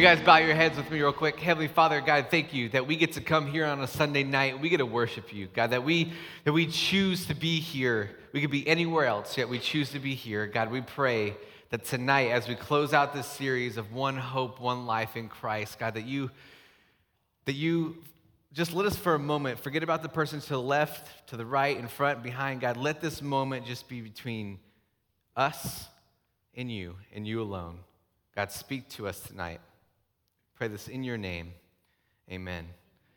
you guys bow your heads with me real quick? Heavenly Father, God, thank you that we get to come here on a Sunday night. We get to worship you, God, that we that we choose to be here. We could be anywhere else, yet we choose to be here. God, we pray that tonight, as we close out this series of one hope, one life in Christ, God, that you that you just let us for a moment forget about the person to the left, to the right, in front, behind. God, let this moment just be between us and you and you alone. God, speak to us tonight. Pray this in your name. Amen.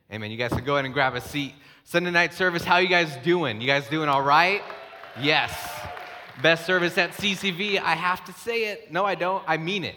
Amen. You guys can go ahead and grab a seat. Sunday night service, how you guys doing? You guys doing all right? Yes. Best service at CCV. I have to say it. No, I don't. I mean it.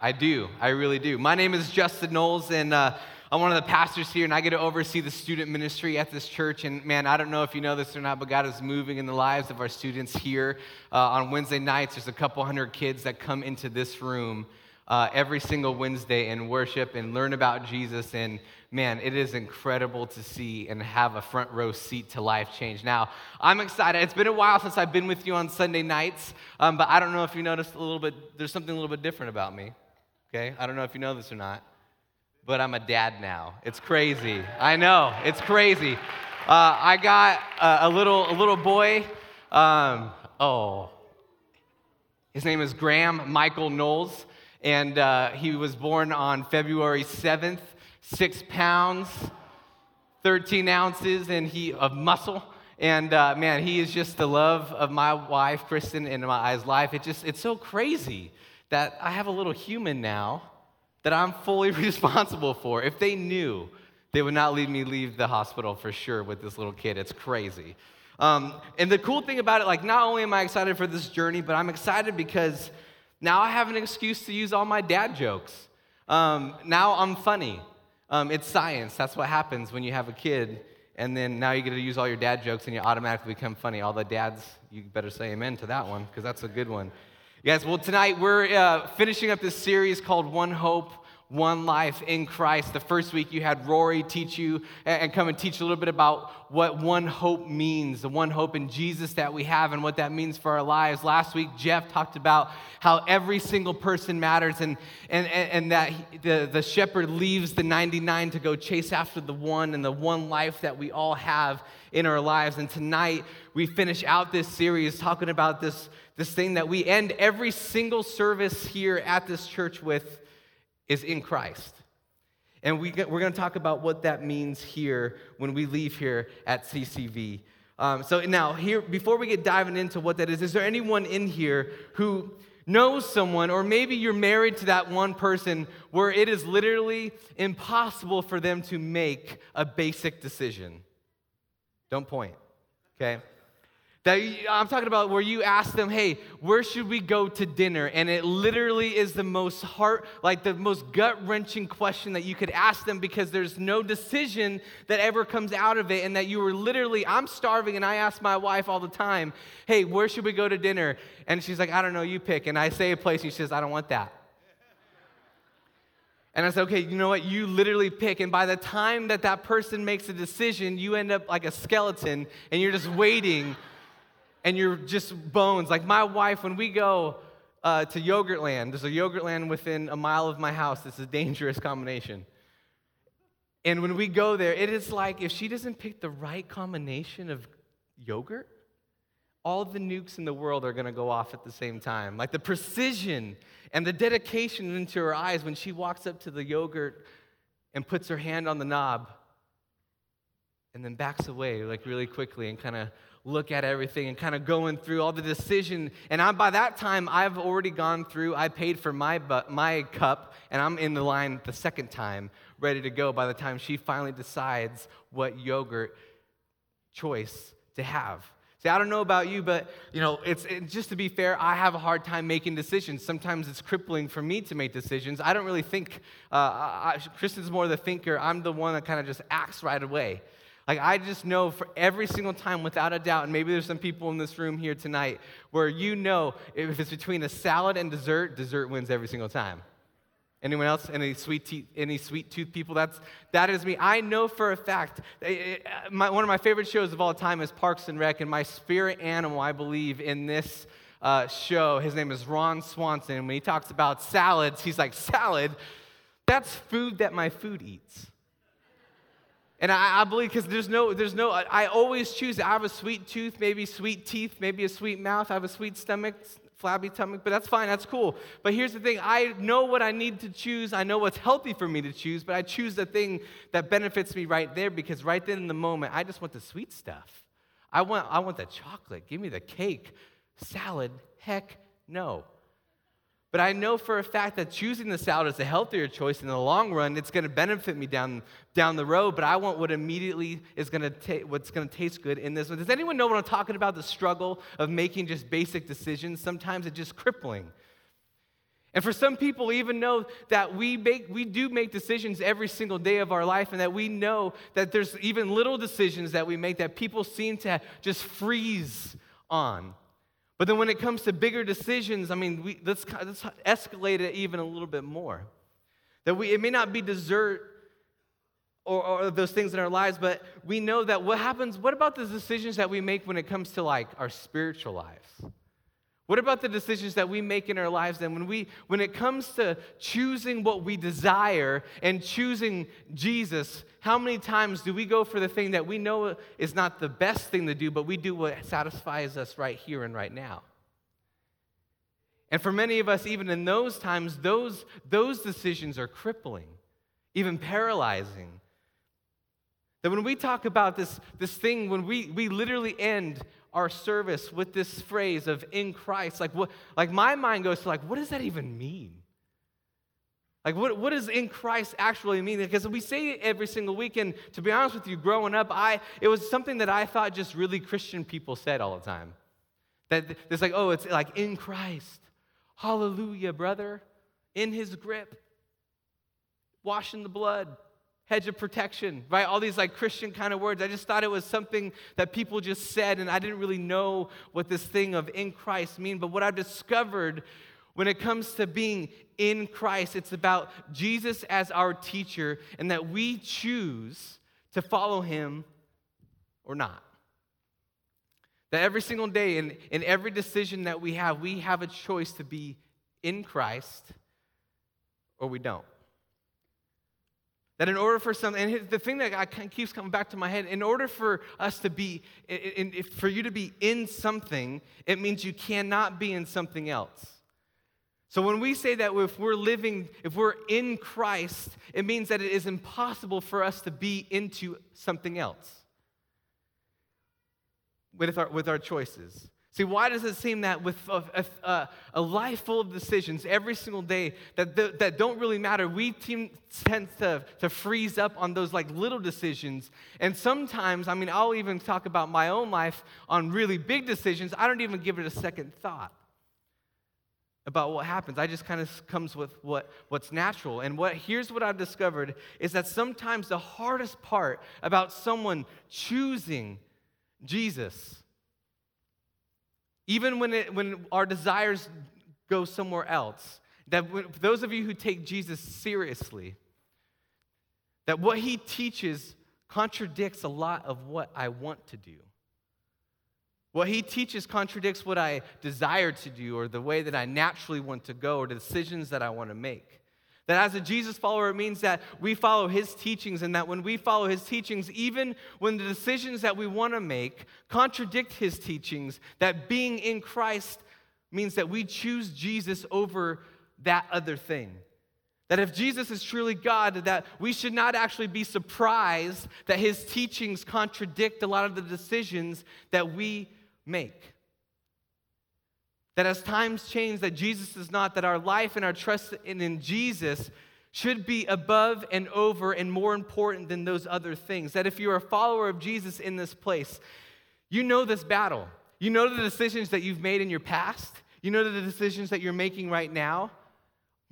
I do. I really do. My name is Justin Knowles, and uh, I'm one of the pastors here, and I get to oversee the student ministry at this church. And man, I don't know if you know this or not, but God is moving in the lives of our students here. Uh, on Wednesday nights, there's a couple hundred kids that come into this room uh, every single Wednesday and worship and learn about Jesus. And man, it is incredible to see and have a front row seat to life change. Now, I'm excited. It's been a while since I've been with you on Sunday nights, um, but I don't know if you noticed a little bit, there's something a little bit different about me. Okay? I don't know if you know this or not but I'm a dad now. It's crazy. I know, it's crazy. Uh, I got a, a, little, a little boy. Um, oh, his name is Graham Michael Knowles, and uh, he was born on February 7th, six pounds, 13 ounces, and he of muscle. And uh, man, he is just the love of my wife, Kristen, and my eyes life. It just, it's so crazy that I have a little human now that I'm fully responsible for. If they knew, they would not leave me leave the hospital for sure with this little kid. It's crazy. Um, and the cool thing about it, like, not only am I excited for this journey, but I'm excited because now I have an excuse to use all my dad jokes. Um, now I'm funny. Um, it's science. That's what happens when you have a kid, and then now you get to use all your dad jokes and you automatically become funny. All the dads, you better say amen to that one because that's a good one. Yes, well, tonight we're uh, finishing up this series called One Hope, One Life in Christ. The first week you had Rory teach you and come and teach a little bit about what one hope means, the one hope in Jesus that we have and what that means for our lives. Last week, Jeff talked about how every single person matters and, and, and that the, the shepherd leaves the 99 to go chase after the one and the one life that we all have in our lives. And tonight we finish out this series talking about this this thing that we end every single service here at this church with is in Christ. And we, we're going to talk about what that means here when we leave here at CCV. Um, so now, here, before we get diving into what that is, is there anyone in here who knows someone, or maybe you're married to that one person where it is literally impossible for them to make a basic decision? Don't point, okay? That I'm talking about where you ask them, hey, where should we go to dinner? And it literally is the most heart, like the most gut wrenching question that you could ask them because there's no decision that ever comes out of it. And that you were literally, I'm starving, and I ask my wife all the time, hey, where should we go to dinner? And she's like, I don't know, you pick. And I say a place, and she says, I don't want that. And I said, okay, you know what? You literally pick. And by the time that that person makes a decision, you end up like a skeleton and you're just waiting and you're just bones. Like my wife, when we go uh, to Yogurtland, there's a Yogurtland within a mile of my house. It's a dangerous combination. And when we go there, it is like if she doesn't pick the right combination of yogurt, all the nukes in the world are going to go off at the same time. Like the precision and the dedication into her eyes when she walks up to the yogurt and puts her hand on the knob and then backs away like really quickly and kind of look at everything and kind of going through all the decision. And I, by that time, I've already gone through, I paid for my, my cup, and I'm in the line the second time, ready to go by the time she finally decides what yogurt choice to have. See, I don't know about you, but you know, it's it, just to be fair. I have a hard time making decisions. Sometimes it's crippling for me to make decisions. I don't really think. Uh, I, Kristen's more the thinker. I'm the one that kind of just acts right away. Like, I just know for every single time, without a doubt, and maybe there's some people in this room here tonight where you know if it's between a salad and dessert, dessert wins every single time. Anyone else? Any sweet teeth, any sweet tooth people? That's that is me. I know for a fact. Eh, eh, my, one of my favorite shows of all time is Parks and Rec, and my spirit animal, I believe, in this uh, show, his name is Ron Swanson. And when he talks about salads, he's like salad That's food that my food eats. And I, I believe because there's no, there's no, I, I always choose. I have a sweet tooth, maybe sweet teeth, maybe a sweet mouth. I have a sweet stomach, flabby stomach, but that's fine, that's cool. But here's the thing I know what I need to choose. I know what's healthy for me to choose, but I choose the thing that benefits me right there because right then in the moment, I just want the sweet stuff. I want, I want the chocolate. Give me the cake. Salad, heck no. But I know for a fact that choosing the salad is a healthier choice in the long run. It's going to benefit me down, down the road, but I want what immediately is going to ta- what's going to taste good in this one. Does anyone know what I'm talking about? The struggle of making just basic decisions. Sometimes it's just crippling. And for some people, even know that we make we do make decisions every single day of our life, and that we know that there's even little decisions that we make that people seem to just freeze on. But then when it comes to bigger decisions, I mean, we, let's, let's escalate it even a little bit more. That we, it may not be dessert or, or those things in our lives, but we know that what happens, what about the decisions that we make when it comes to like our spiritual lives? What about the decisions that we make in our lives then when we when it comes to choosing what we desire and choosing Jesus, how many times do we go for the thing that we know is not the best thing to do, but we do what satisfies us right here and right now? And for many of us, even in those times, those, those decisions are crippling, even paralyzing. That when we talk about this, this thing, when we, we literally end our service with this phrase of in Christ, like what like my mind goes to like, what does that even mean? Like what, what does in Christ actually mean? Because we say it every single week, and to be honest with you, growing up, I it was something that I thought just really Christian people said all the time. That it's like, oh, it's like in Christ. Hallelujah, brother. In his grip. Washing the blood hedge of protection, right? All these like Christian kind of words. I just thought it was something that people just said, and I didn't really know what this thing of in Christ mean. But what I've discovered when it comes to being in Christ, it's about Jesus as our teacher, and that we choose to follow him or not. That every single day, in, in every decision that we have, we have a choice to be in Christ or we don't. That in order for something, and the thing that I keeps coming back to my head, in order for us to be, in, in, for you to be in something, it means you cannot be in something else. So when we say that if we're living, if we're in Christ, it means that it is impossible for us to be into something else with our, with our choices. See, why does it seem that with a, a, uh, a, life full of decisions every single day that, that don't really matter, we tend to, to freeze up on those like little decisions. And sometimes, I mean, I'll even talk about my own life on really big decisions. I don't even give it a second thought about what happens. I just kind of comes with what, what's natural. And what here's what I've discovered is that sometimes the hardest part about someone choosing Jesus even when, it, when our desires go somewhere else, that when, those of you who take Jesus seriously, that what he teaches contradicts a lot of what I want to do. What he teaches contradicts what I desire to do or the way that I naturally want to go or the decisions that I want to make. That as a Jesus follower, it means that we follow his teachings, and that when we follow his teachings, even when the decisions that we want to make contradict his teachings, that being in Christ means that we choose Jesus over that other thing. That if Jesus is truly God, that we should not actually be surprised that his teachings contradict a lot of the decisions that we make. That as times change, that Jesus is not, that our life and our trust in, in Jesus should be above and over and more important than those other things. That if you're a follower of Jesus in this place, you know this battle. You know the decisions that you've made in your past. You know the decisions that you're making right now.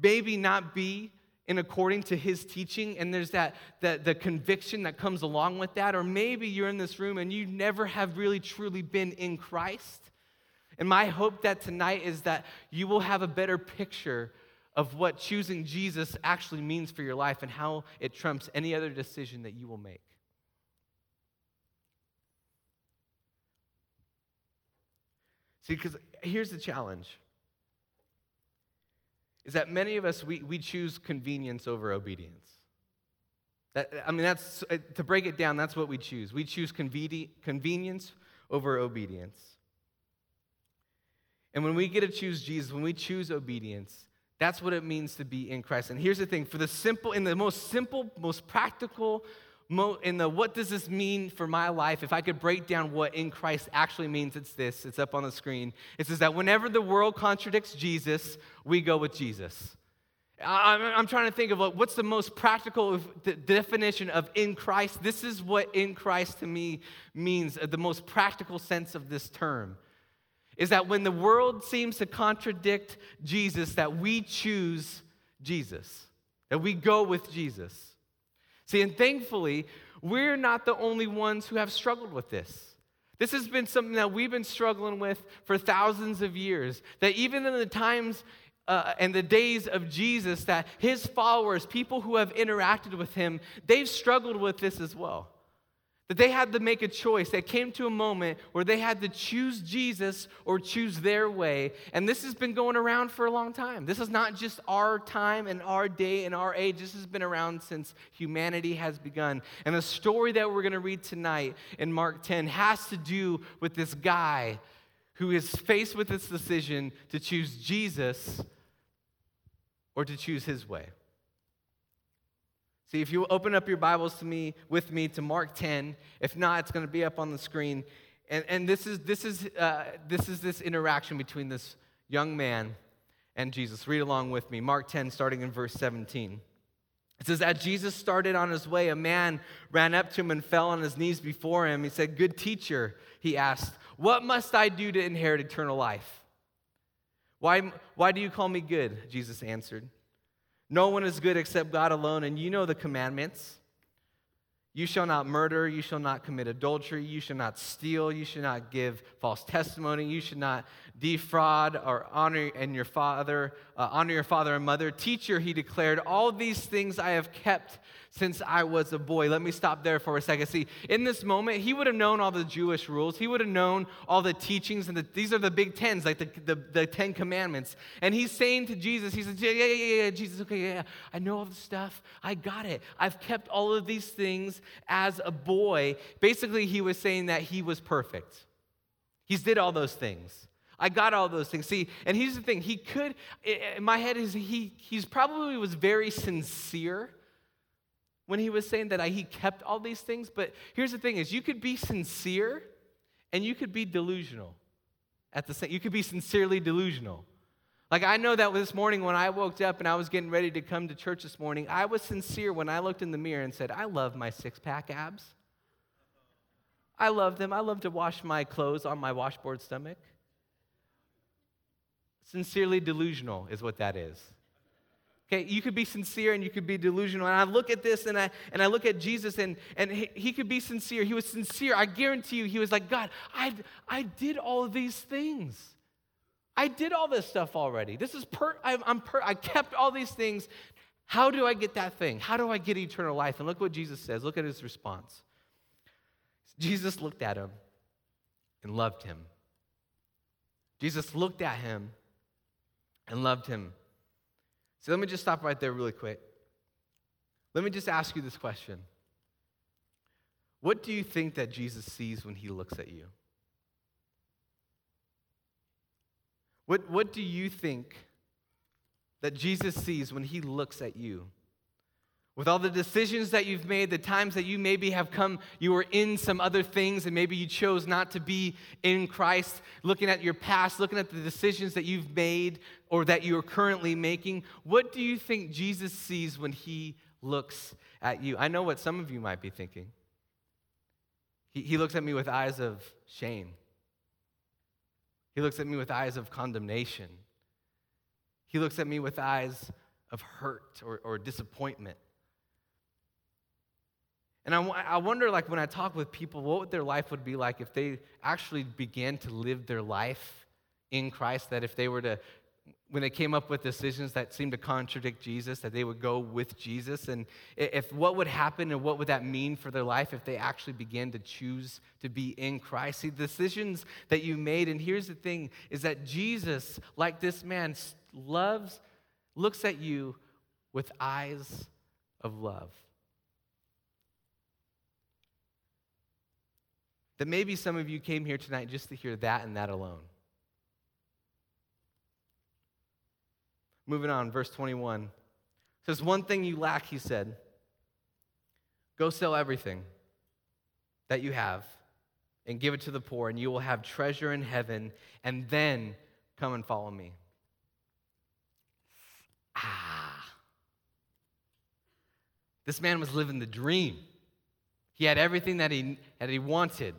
Maybe not be in according to his teaching, and there's that, that the conviction that comes along with that. Or maybe you're in this room and you never have really truly been in Christ. And my hope that tonight is that you will have a better picture of what choosing Jesus actually means for your life and how it trumps any other decision that you will make. See, because here's the challenge. is that many of us, we, we choose convenience over obedience. That, I mean, that's, uh, to break it down, that's what we choose. We choose convenience over obedience. And when we get to choose Jesus, when we choose obedience, that's what it means to be in Christ. And here's the thing for the simple, in the most simple, most practical, in the what does this mean for my life, if I could break down what in Christ actually means, it's this. It's up on the screen. It says that whenever the world contradicts Jesus, we go with Jesus. I'm trying to think of what's the most practical definition of in Christ. This is what in Christ to me means, uh, the most practical sense of this term is that when the world seems to contradict Jesus, that we choose Jesus, that we go with Jesus. See, and thankfully, we're not the only ones who have struggled with this. This has been something that we've been struggling with for thousands of years. That even in the times uh, and the days of Jesus, that his followers, people who have interacted with him, they've struggled with this as well. That they had to make a choice. They came to a moment where they had to choose Jesus or choose their way. And this has been going around for a long time. This is not just our time and our day and our age. This has been around since humanity has begun. And the story that we're going to read tonight in Mark 10 has to do with this guy who is faced with this decision to choose Jesus or to choose his way. See, if you open up your Bibles to me with me to Mark 10, if not, it's going to be up on the screen. And, and this, is, this, is, uh, this is this interaction between this young man and Jesus. Read along with me. Mark 10, starting in verse 17. It says, As Jesus started on his way, a man ran up to him and fell on his knees before him. He said, Good teacher, he asked, What must I do to inherit eternal life? Why, why do you call me good? Jesus answered. No one is good except God alone, and you know the commandments. You shall not murder, you shall not commit adultery, you shall not steal, you shall not give false testimony, you should not defraud or honor and your father, uh, honor your father and mother. Teacher, he declared, all these things I have kept since I was a boy. Let me stop there for a second. See, in this moment, he would have known all the Jewish rules. He would have known all the teachings, and the, these are the big tens, like the, the, the, Ten Commandments. And he's saying to Jesus, he says, yeah, yeah, yeah, yeah, Jesus, okay, yeah, yeah, I know all the stuff. I got it. I've kept all of these things as a boy. Basically, he was saying that he was perfect. He's did all those things. I got all those things. See, and here's the thing. He could, in my head, is he, he's probably was very sincere when he was saying that I, he kept all these things. But here's the thing is you could be sincere and you could be delusional at the same you could be sincerely delusional. Like I know that this morning when I woke up and I was getting ready to come to church this morning, I was sincere when I looked in the mirror and said, I love my six-pack abs. I love them. I love to wash my clothes on my washboard stomach. Sincerely delusional is what that is. Okay, you could be sincere and you could be delusional. And I look at this and I, and I look at Jesus and, and he, he could be sincere. He was sincere. I guarantee you, he was like, God, I, I did all these things. I did all this stuff already. This is per, I, I'm per, I kept all these things. How do I get that thing? How do I get eternal life? And look what Jesus says. Look at his response. Jesus looked at him and loved him. Jesus looked at him and loved him. So let me just stop right there really quick. Let me just ask you this question What do you think that Jesus sees when he looks at you? What, what do you think that Jesus sees when he looks at you? With all the decisions that you've made, the times that you maybe have come, you were in some other things, and maybe you chose not to be in Christ, looking at your past, looking at the decisions that you've made or that you're currently making, what do you think Jesus sees when he looks at you? I know what some of you might be thinking. He, he looks at me with eyes of shame, he looks at me with eyes of condemnation, he looks at me with eyes of hurt or, or disappointment. And I, I wonder, like, when I talk with people, what their life would be like if they actually began to live their life in Christ, that if they were to, when they came up with decisions that seemed to contradict Jesus, that they would go with Jesus. And if what would happen and what would that mean for their life if they actually began to choose to be in Christ? See, decisions that you made, and here's the thing, is that Jesus, like this man, loves looks at you with eyes of love. That maybe some of you came here tonight just to hear that and that alone. Moving on, verse 21 says, One thing you lack, he said. Go sell everything that you have and give it to the poor, and you will have treasure in heaven, and then come and follow me. Ah. This man was living the dream. He had everything that he, that he wanted.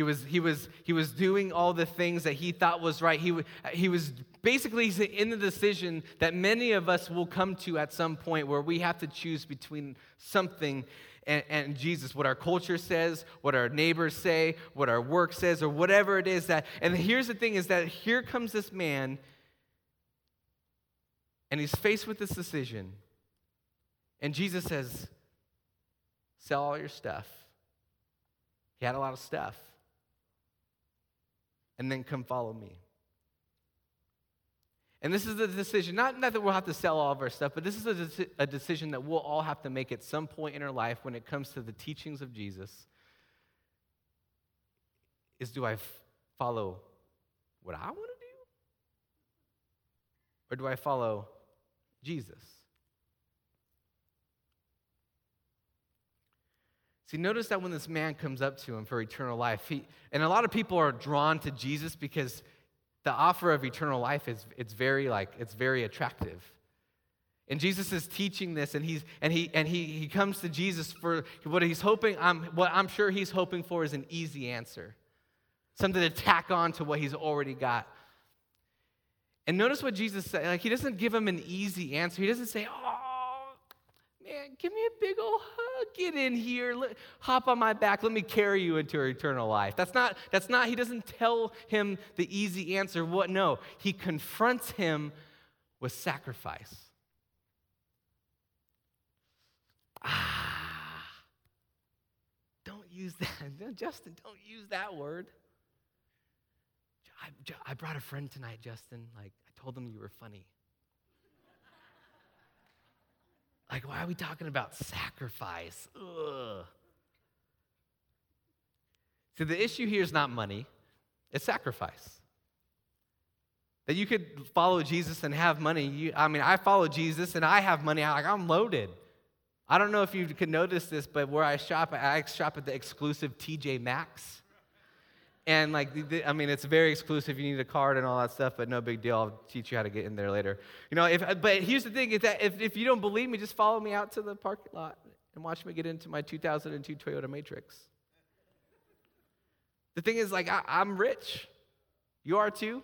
He was, he, was, he was doing all the things that he thought was right. He, he was basically in the decision that many of us will come to at some point where we have to choose between something and, and, Jesus, what our culture says, what our neighbors say, what our work says, or whatever it is that. And here's the thing is that here comes this man, and he's faced with this decision. And Jesus says, Sell all your stuff. He had a lot of stuff. And then come follow me. And this is a decision, not, not that we'll have to sell all of our stuff, but this is a, de- a decision that we'll all have to make at some point in our life when it comes to the teachings of Jesus. Is do I f- follow what I want to do? Or do I follow Jesus? See, notice that when this man comes up to him for eternal life, he, and a lot of people are drawn to Jesus because the offer of eternal life is it's very like it's very attractive. And jesus is teaching this and he's and he and he he comes to jesus for what he's hoping i'm what i'm sure he's hoping for is an easy answer. Something to tack on to what he's already got. And notice what jesus said like he doesn't give him an easy answer. He doesn't say oh give me a big old hug get in here, let, hop on my back, let me carry you into eternal life. That's not, that's not, he doesn't tell him the easy answer. What? No, he confronts him with sacrifice. Ah, don't use that. Justin, don't use that word. I, I brought a friend tonight, Justin. Like, I told him you were funny. Like, why are we talking about sacrifice? Ugh. See, the issue here is not money, it's sacrifice. That you could follow Jesus and have money. You, I mean, I follow Jesus and I have money. I, like, I'm loaded. I don't know if you can notice this, but where I shop, I shop at the exclusive TJ Maxx. And like, I mean, it's very exclusive. You need a card and all that stuff, but no big deal. I'll teach you how to get in there later. You know, if, but here's the thing: that if, if you don't believe me, just follow me out to the parking lot and watch me get into my 2002 Toyota Matrix. The thing is, like, I, I'm rich. You are too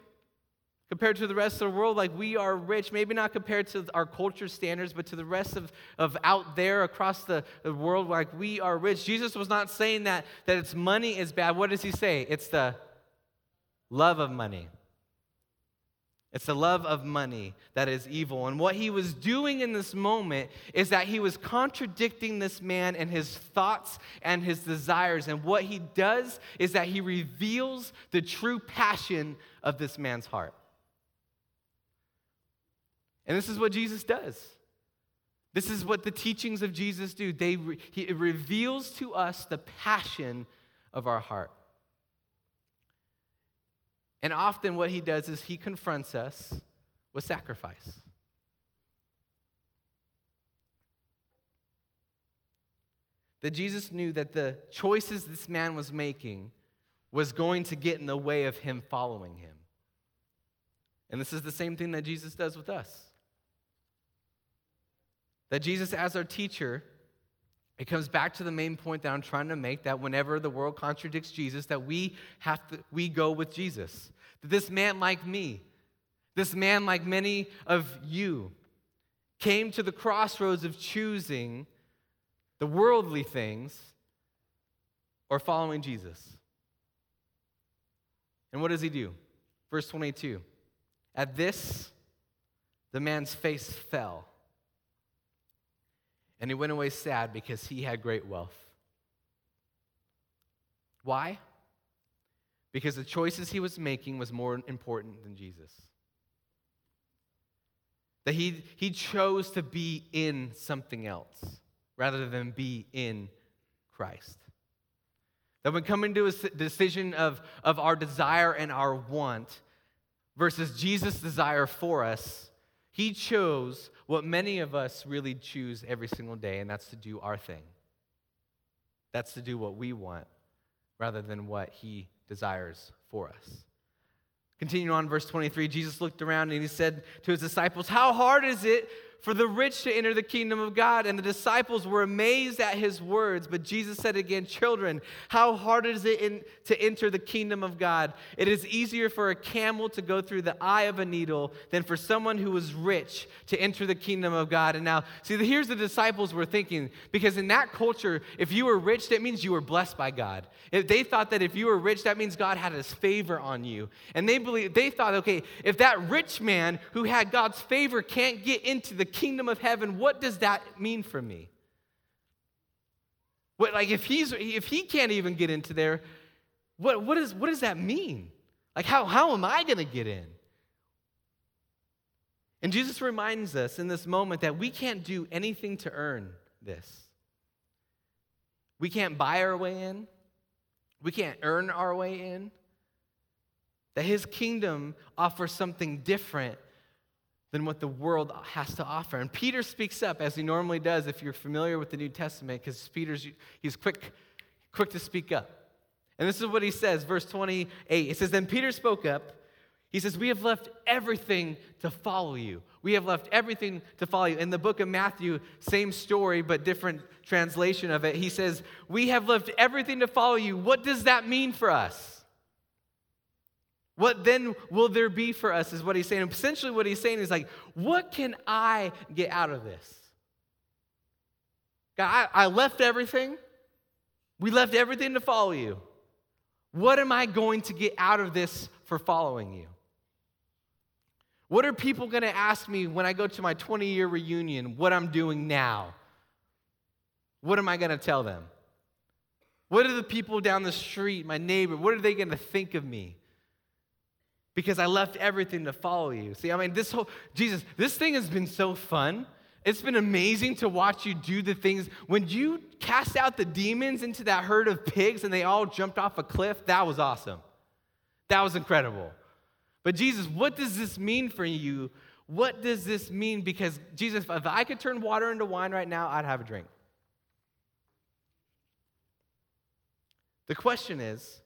compared to the rest of the world like we are rich maybe not compared to our culture standards but to the rest of, of out there across the, the world like we are rich jesus was not saying that that it's money is bad what does he say it's the love of money it's the love of money that is evil. And what he was doing in this moment is that he was contradicting this man and his thoughts and his desires. And what he does is that he reveals the true passion of this man's heart. And this is what Jesus does. This is what the teachings of Jesus do. They he, it reveals to us the passion of our heart. And often, what he does is he confronts us with sacrifice. That Jesus knew that the choices this man was making was going to get in the way of him following him. And this is the same thing that Jesus does with us. That Jesus, as our teacher, it comes back to the main point that I'm trying to make that whenever the world contradicts Jesus, that we have to we go with Jesus. That this man like me, this man like many of you, came to the crossroads of choosing the worldly things or following Jesus. And what does he do? Verse 22. At this, the man's face fell and he went away sad because he had great wealth. Why? Because the choices he was making was more important than Jesus. That he, he chose to be in something else rather than be in Christ. That when coming to a decision of, of our desire and our want versus Jesus' desire for us, he chose what many of us really choose every single day, and that's to do our thing. That's to do what we want rather than what he desires for us. Continuing on, verse 23, Jesus looked around and he said to his disciples, How hard is it for the rich to enter the kingdom of God. And the disciples were amazed at his words. But Jesus said again, Children, how hard is it in, to enter the kingdom of God? It is easier for a camel to go through the eye of a needle than for someone who is rich to enter the kingdom of God. And now, see, here's the disciples were thinking, because in that culture, if you were rich, that means you were blessed by God. If they thought that if you were rich, that means God had his favor on you. And they believe they thought, okay, if that rich man who had God's favor can't get into the kingdom of heaven, what does that mean for me? What, like if he's if he can't even get into there, what, what, is, what does that mean? Like how, how am I gonna get in? And Jesus reminds us in this moment that we can't do anything to earn this. We can't buy our way in. We can't earn our way in. That his kingdom offers something different than what the world has to offer. And Peter speaks up as he normally does if you're familiar with the New Testament because Peter's he's quick quick to speak up. And this is what he says, verse 28. It says then Peter spoke up. He says, "We have left everything to follow you. We have left everything to follow you." In the book of Matthew, same story but different translation of it. He says, "We have left everything to follow you." What does that mean for us? What then will there be for us, is what he's saying. essentially, what he's saying is like, what can I get out of this? God, I, I left everything. We left everything to follow you. What am I going to get out of this for following you? What are people going to ask me when I go to my 20 year reunion what I'm doing now? What am I going to tell them? What are the people down the street, my neighbor, what are they going to think of me? Because I left everything to follow you. See, I mean, this whole, Jesus, this thing has been so fun. It's been amazing to watch you do the things. When you cast out the demons into that herd of pigs and they all jumped off a cliff, that was awesome. That was incredible. But Jesus, what does this mean for you? What does this mean? Because Jesus, if I could turn water into wine right now, I'd have a drink. The question is,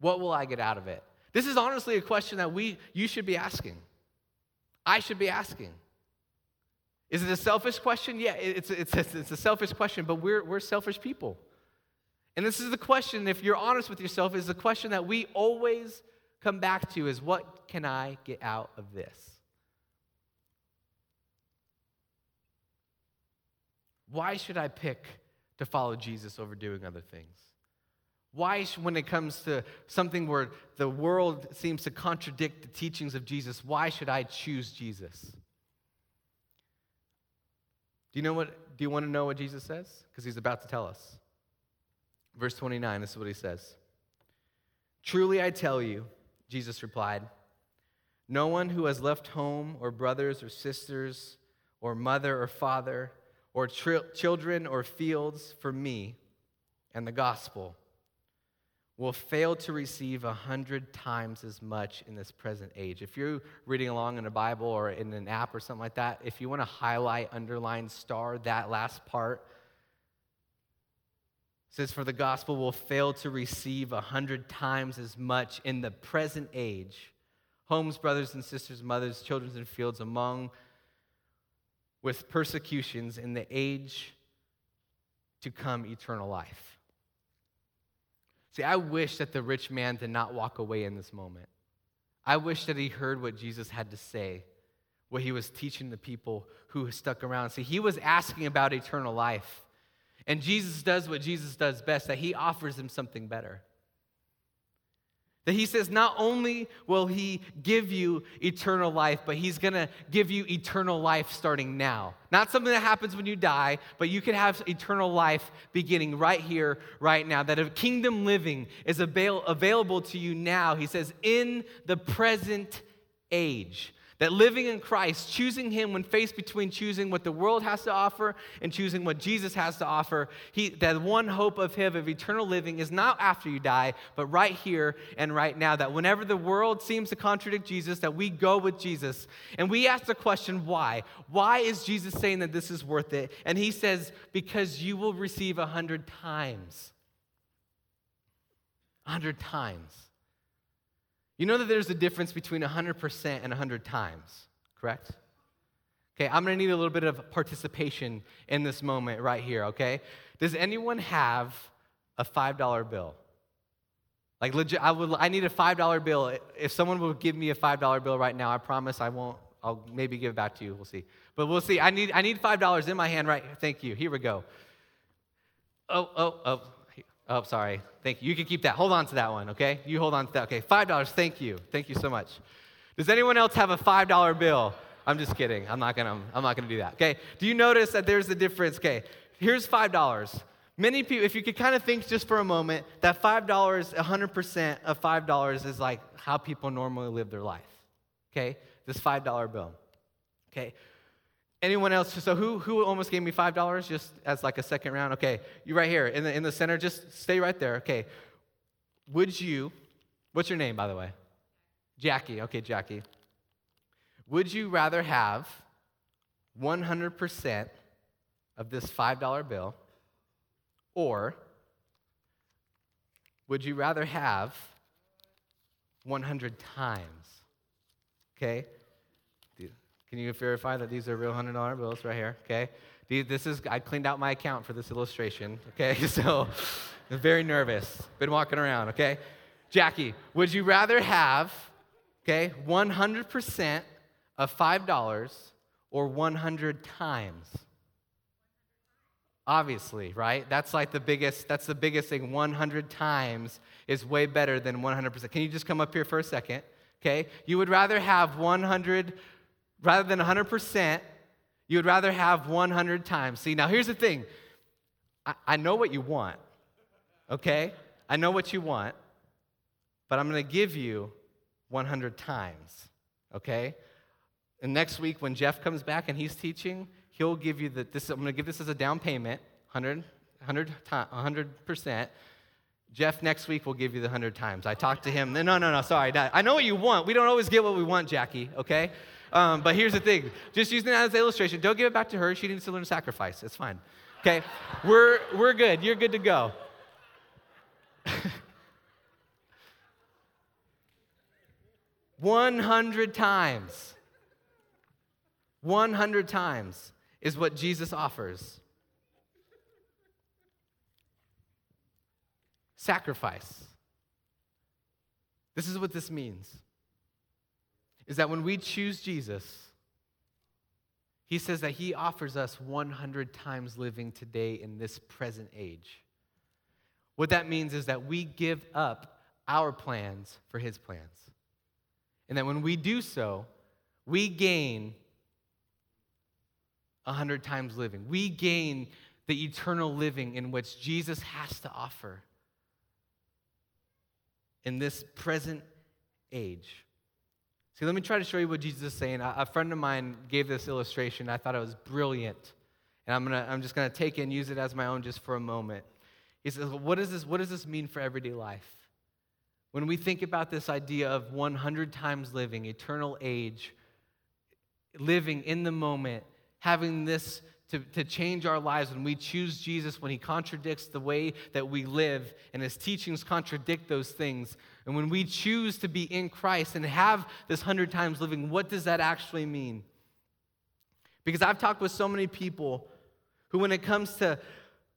what will I get out of it? This is honestly a question that we, you should be asking. I should be asking. Is it a selfish question? Yeah, it's, it's, it's a selfish question, but we're, we're selfish people. And this is the question, if you're honest with yourself, is the question that we always come back to is what can I get out of this? Why should I pick to follow Jesus over doing other things? Why, when it comes to something where the world seems to contradict the teachings of Jesus, why should I choose Jesus? Do you know what? Do you want to know what Jesus says? Because he's about to tell us. Verse 29, this is what he says. Truly I tell you, Jesus replied, no one who has left home or brothers or sisters or mother or father or tri- children or fields for me and the gospel will fail to receive a hundred times as much in this present age. If you're reading along in a Bible or in an app or something like that, if you want to highlight, underline, star that last part, says, For the gospel will fail to receive a hundred times as much in the present age. Homes, brothers and sisters, mothers, children, and fields among with persecutions in the age to come eternal life. See, I wish that the rich man did not walk away in this moment. I wish that he heard what Jesus had to say, what he was teaching the people who stuck around. See, he was asking about eternal life. And Jesus does what Jesus does best, that he offers him something better. That he says, not only will he give you eternal life, but he's gonna give you eternal life starting now. Not something that happens when you die, but you can have eternal life beginning right here, right now. That a kingdom living is avail- available to you now, he says, in the present age. That living in Christ, choosing Him when faced between choosing what the world has to offer and choosing what Jesus has to offer, he, that one hope of Him of eternal living is not after you die, but right here and right now. That whenever the world seems to contradict Jesus, that we go with Jesus. And we ask the question, why? Why is Jesus saying that this is worth it? And He says, because you will receive a hundred times. A hundred times. You know that there's a difference between 100% and 100 times, correct? Okay, I'm gonna need a little bit of participation in this moment right here, okay? Does anyone have a $5 bill? Like, legit, I, would, I need a $5 bill. If someone would give me a $5 bill right now, I promise I won't, I'll maybe give it back to you. We'll see. But we'll see. I need, I need $5 in my hand right Thank you. Here we go. Oh, oh, oh. Oh, sorry. Thank you. You can keep that. Hold on to that one, okay? You hold on to that. Okay, $5. Thank you. Thank you so much. Does anyone else have a $5 bill? I'm just kidding. I'm not gonna, I'm not gonna do that. Okay. Do you notice that there's a difference? Okay. Here's five dollars. Many people, if you could kind of think just for a moment, that five dollars, 100% of five dollars is like how people normally live their life. Okay. This five dollar bill. Okay. Anyone else? So who, who almost gave me $5 just as like a second round? Okay, you right here in the, in the center, just stay right there. Okay. Would you, what's your name, by the way? Jackie. Okay, Jackie. Would you rather have 100% of this $5 bill or would you rather have 100 times? Okay? Can you verify that these are real $100 bills right here? Okay. This is, I cleaned out my account for this illustration. Okay. So I'm very nervous. Been walking around. Okay. Jackie, would you rather have, okay, 100% of $5 or 100 times? Obviously, right? That's like the biggest, that's the biggest thing. 100 times is way better than 100%. Can you just come up here for a second? Okay. You would rather have 100 rather than 100%, you would rather have 100 times. See, now here's the thing I, I know what you want, okay? I know what you want, but I'm going to give you 100 times, okay? And next week, when Jeff comes back and he's teaching, he'll give you the, this, I'm to give this as a down payment, 100, 100, 100%. Jeff next week will give you the 100 times. I talked to him. No, no, no, sorry. I know what you want. We don't always get what we want, Jackie, okay? Um, but here's the thing just using that as an illustration, don't give it back to her. She needs to learn sacrifice. It's fine. Okay? we're, we're good. You're good to go. One hundred times. One hundred times is what Jesus offers. Sacrifice. This is what this means is that when we choose Jesus, he says that he offers us 100 times living today in this present age. What that means is that we give up our plans for his plans. And that when we do so, we gain 100 times living. We gain the eternal living in which Jesus has to offer in this present age. See, let me try to show you what Jesus is saying. A, friend of mine gave this illustration. I thought it was brilliant. And I'm, gonna, I'm just going to take it and use it as my own just for a moment. He says, what, is this, what does this mean for everyday life? When we think about this idea of 100 times living, eternal age, living in the moment, having this to, to change our lives when we choose Jesus, when he contradicts the way that we live, and his teachings contradict those things. And when we choose to be in Christ and have this hundred times living, what does that actually mean? Because I've talked with so many people who, when it comes to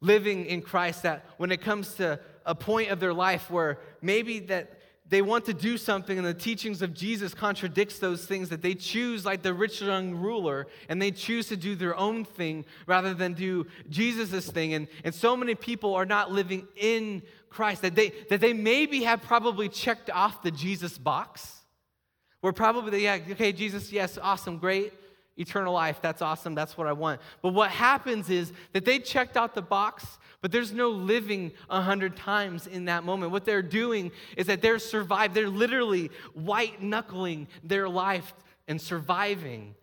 living in Christ, that when it comes to a point of their life where maybe that they want to do something and the teachings of Jesus contradicts those things that they choose like the rich young ruler and they choose to do their own thing rather than do Jesus' thing. And, and so many people are not living in Christ that they that they maybe have probably checked off the Jesus box where probably yeah okay Jesus yes awesome great eternal life that's awesome that's what I want but what happens is that they checked out the box but there's no living a hundred times in that moment. What they're doing is that they're survived. They're literally white knuckling their life and surviving,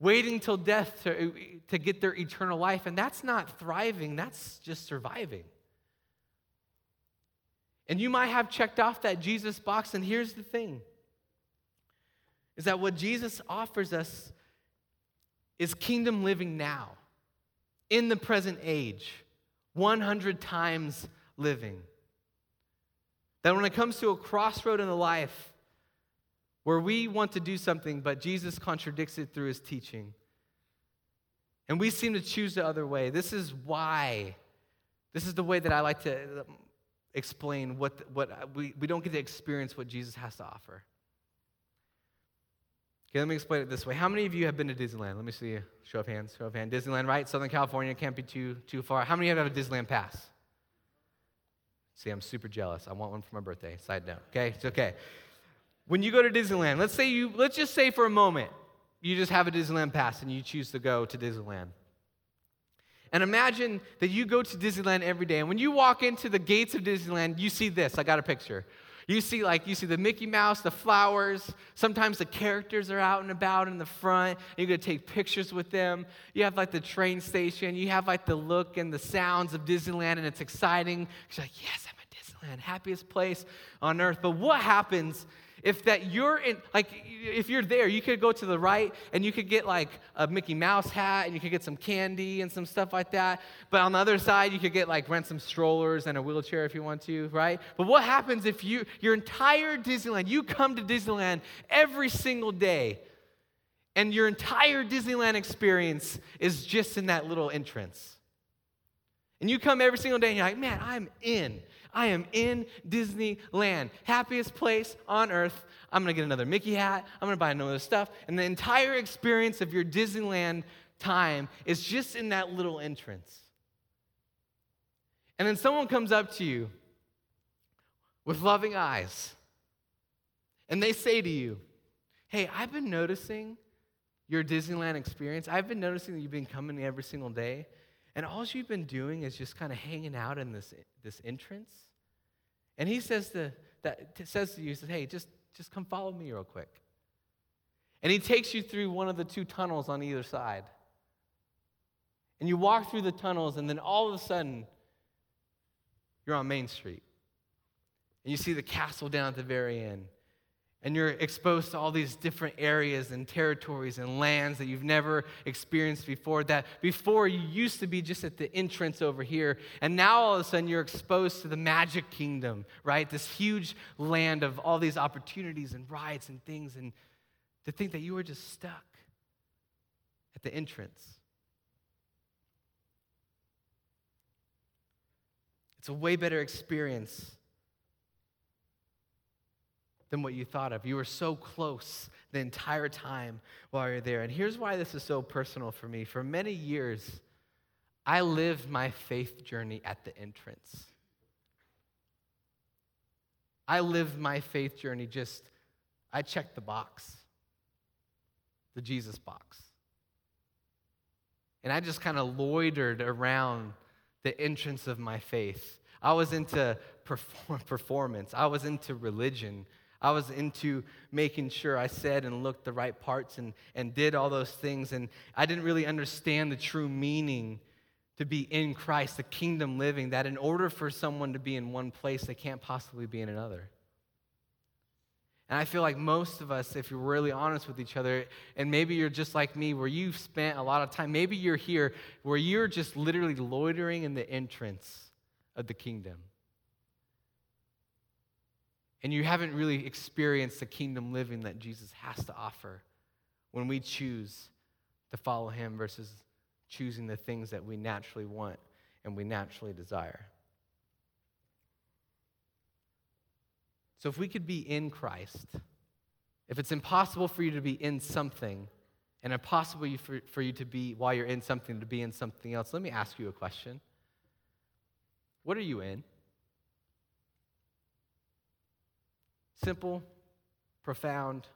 waiting till death to, to get their eternal life. And that's not thriving, that's just surviving. And you might have checked off that Jesus box, and here's the thing is that what Jesus offers us is kingdom living now, in the present age, 100 times living. That when it comes to a crossroad in the life where we want to do something, but Jesus contradicts it through his teaching, and we seem to choose the other way, this is why, this is the way that I like to um, explain what, what we, we don't get to experience what Jesus has to offer. Okay, let me explain it this way. How many of you have been to Disneyland? Let me see. Show of hands. Show of hands. Disneyland, right? Southern California can't be too too far. How many of you have a Disneyland pass? See, I'm super jealous. I want one for my birthday. Side note. Okay, it's okay. When you go to Disneyland, let's say you let's just say for a moment you just have a Disneyland pass and you choose to go to Disneyland. And imagine that you go to Disneyland every day, and when you walk into the gates of Disneyland, you see this. I got a picture. You see, like, you see the Mickey Mouse, the flowers. Sometimes the characters are out and about in the front. You're gonna take pictures with them. You have like the train station. You have like the look and the sounds of Disneyland, and it's exciting. You're like, yes, I'm at Disneyland, happiest place on earth. But what happens if that you're in like if you're there you could go to the right and you could get like a mickey mouse hat and you could get some candy and some stuff like that. But on the other side you could get like rent some strollers and a wheelchair if you want to right? But what happens if you your entire disneyland you come to disneyland every single day and your entire disneyland experience is just in that little entrance? And you come every single day and you're like man i'm in I am in Disneyland. Happiest place on earth. I'm to get another Mickey hat. I'm to buy another stuff. And the entire experience of your Disneyland time is just in that little entrance. And then someone comes up to you with loving eyes and they say to you, Hey, I've been noticing your Disneyland experience. I've been noticing that you've been coming every single day. And all you've been doing is just kind of hanging out in this, this entrance. And he says to, that, says to you, he says, hey, just, just come follow me real quick. And he takes you through one of the two tunnels on either side. And you walk through the tunnels, and then all of a sudden, you're on Main Street. And you see the castle down at the very end and you're exposed to all these different areas and territories and lands that you've never experienced before. That before you used to be just at the entrance over here, and now all of a sudden you're exposed to the magic kingdom, right? This huge land of all these opportunities and rides and things, and to think that you were just stuck at the entrance. It's a way better experience than what you thought of. You were so close the entire time while you're there. And here's why this is so personal for me. For many years, I lived my faith journey at the entrance. I lived my faith journey just, I checked the box, the Jesus box. And I just kind of loitered around the entrance of my faith. I was into perform- performance, I was into religion. I was into making sure I said and looked the right parts and, and did all those things. And I didn't really understand the true meaning to be in Christ, the kingdom living, that in order for someone to be in one place, they can't possibly be in another. And I feel like most of us, if you're really honest with each other, and maybe you're just like me, where you've spent a lot of time, maybe you're here where you're just literally loitering in the entrance of the kingdom and you haven't really experienced the kingdom living that Jesus has to offer when we choose to follow him versus choosing the things that we naturally want and we naturally desire. So, if we could be in Christ, if it's impossible for you to be in something, and impossible for, for you to be, while you're in something, to be in something else, let me ask you a question. What are you in? Simple, profound,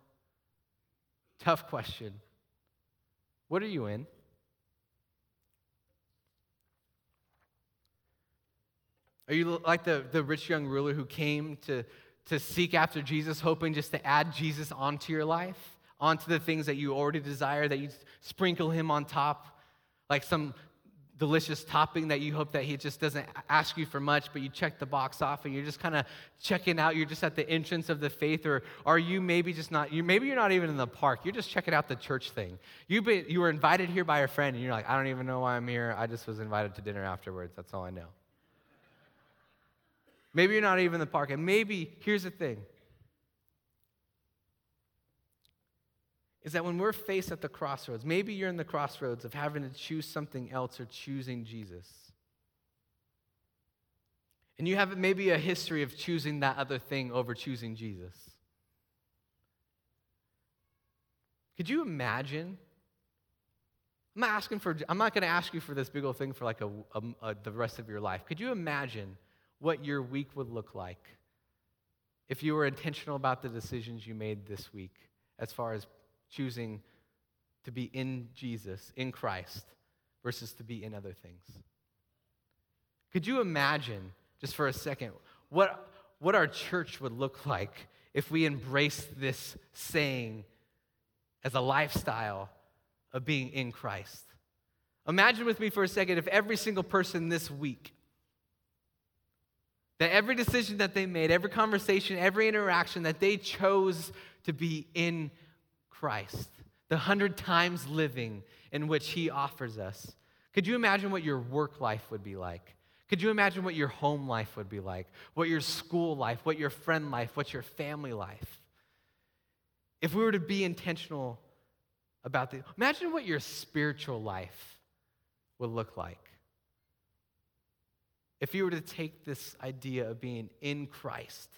tough question. What are you in? Are you like the, the rich young ruler who came to, to seek after Jesus, hoping just to add Jesus onto your life, onto the things that you already desire, that you sprinkle Him on top, like some delicious topping that you hope that he just doesn't ask you for much, but you check the box off and you're just kind of checking out. You're just at the entrance of the faith, or are you maybe just not? You maybe you're not even in the park. You're just checking out the church thing. You be, you were invited here by a friend, and you're like, I don't even know why I'm here. I just was invited to dinner afterwards. That's all I know. Maybe you're not even in the park, and maybe here's the thing. Is that when we're faced at the crossroads, maybe you're in the crossroads of having to choose something else or choosing Jesus. And you have maybe a history of choosing that other thing over choosing Jesus. Could you imagine? I'm not asking for. I'm not going to ask you for this big old thing for like a, a, a, the rest of your life. Could you imagine what your week would look like if you were intentional about the decisions you made this week, as far as choosing to be in Jesus, in Christ, versus to be in other things. Could you imagine, just for a second, what, what our church would look like if we embraced this saying as a lifestyle of being in Christ? Imagine with me for a second if every single person this week, that every decision that they made, every conversation, every interaction, that they chose to be in Christ, the hundred times living in which He offers us. Could you imagine what your work life would be like? Could you imagine what your home life would be like? What your school life, what your friend life, what your family life? If we were to be intentional about the, imagine what your spiritual life would look like. If you were to take this idea of being in Christ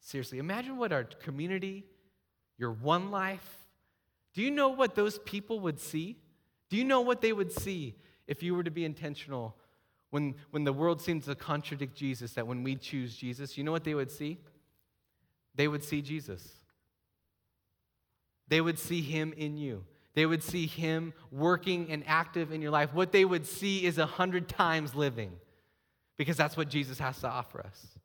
seriously, imagine what our community your one life. Do you know what those people would see? Do you know what they would see if you were to be intentional when, when the world seems to contradict Jesus, that when we choose Jesus, you know what they would see? They would see Jesus. They would see him in you. They would see him working and active in your life. What they would see is a hundred times living because that's what Jesus has to offer us.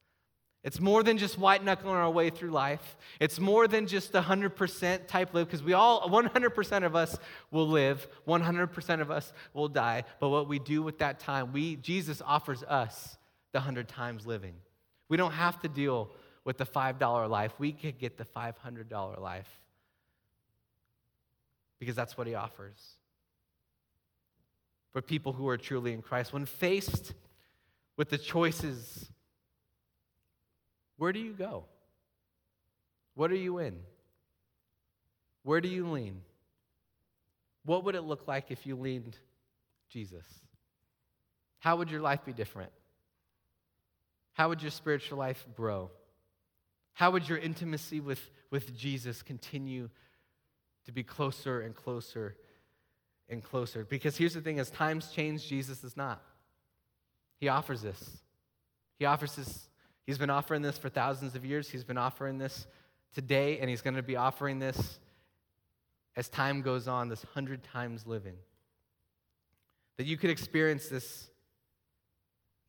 It's more than just white knuckling our way through life. It's more than just 100% type live, because we all, 100% of us will live, 100% of us will die. But what we do with that time, we, Jesus offers us the 100 times living. We don't have to deal with the $5 life. We could get the $500 life because that's what he offers. For people who are truly in Christ, when faced with the choices where do you go? What are you in? Where do you lean? What would it look like if you leaned Jesus? How would your life be different? How would your spiritual life grow? How would your intimacy with, with Jesus continue to be closer and closer and closer? Because here's the thing as times change, Jesus does not. He offers this. He offers this He's been offering this for thousands of years. He's been offering this today, and he's going to be offering this as time goes on, this hundred times living. That you could experience this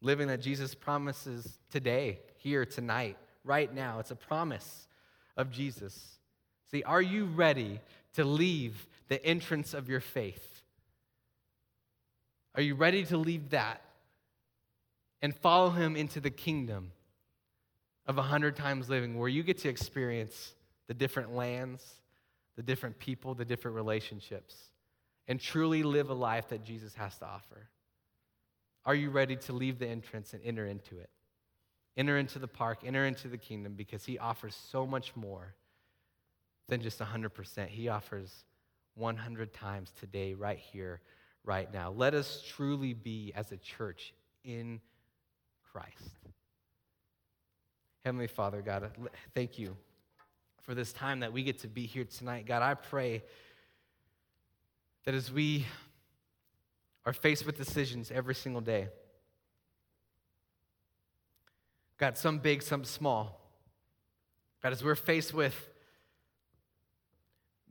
living that Jesus promises today, here, tonight, right now. It's a promise of Jesus. See, are you ready to leave the entrance of your faith? Are you ready to leave that and follow him into the kingdom? Of a hundred times living where you get to experience the different lands, the different people, the different relationships, and truly live a life that Jesus has to offer? Are you ready to leave the entrance and enter into it? Enter into the park, enter into the kingdom because he offers so much more than just 100%. He offers 100 times today, right here, right now. Let us truly be, as a church, in Christ. Heavenly Father, God, thank you for this time that we get to be here tonight. God, I pray that as we are faced with decisions every single day, God, some big, some small, God, as we're faced with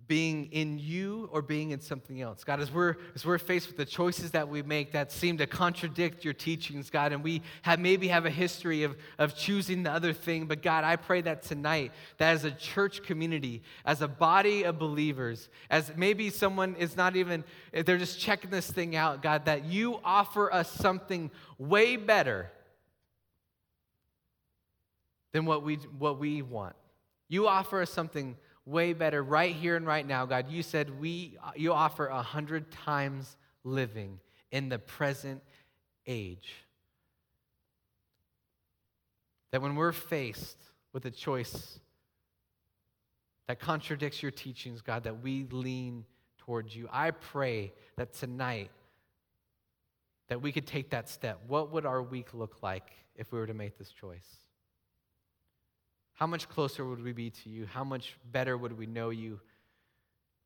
being in you or being in something else. God, as we're, as we're faced with the choices that we make that seem to contradict your teachings, God, and we have maybe have a history of, of choosing the other thing, but God, I pray that tonight, that as a church community, as a body of believers, as maybe someone is not even, they're just checking this thing out, God, that you offer us something way better than what we, what we want. You offer us something way better right here and right now, God. You said we, you offer a hundred times living in the present age. That when we're faced with a choice that contradicts your teachings, God, that we lean towards you. I pray that tonight that we could take that step. What would our week look like if we were to make this choice? How much closer would we be to you? How much better would we know you?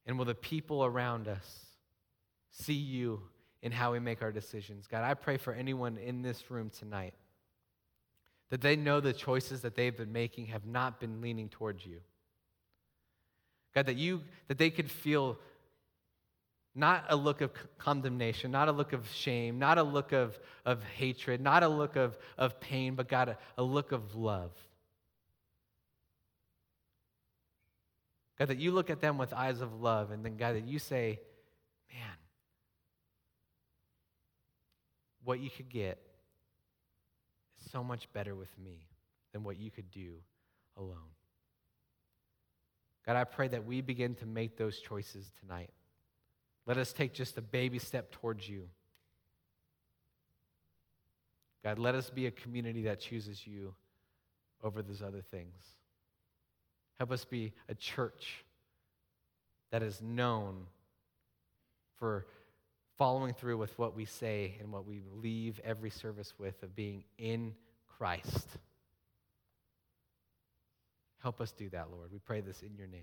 And will the people around us see you in how we make our decisions? God, I pray for anyone in this room tonight that they know the choices that they've been making have not been leaning towards you. God, that you that they could feel not a look of condemnation, not a look of shame, not a look of, of hatred, not a look of, of pain, but God, a, a look of love. God, that you look at them with eyes of love, and then, God, that you say, man, what you could get is so much better with me than what you could do alone. God, I pray that we begin to make those choices tonight. Let us take just a baby step towards you. God, let us be a community that chooses you over those other things. Help us be a church that is known for following through with what we say and what we leave every service with of being in Christ. Help us do that, Lord. We pray this in your name.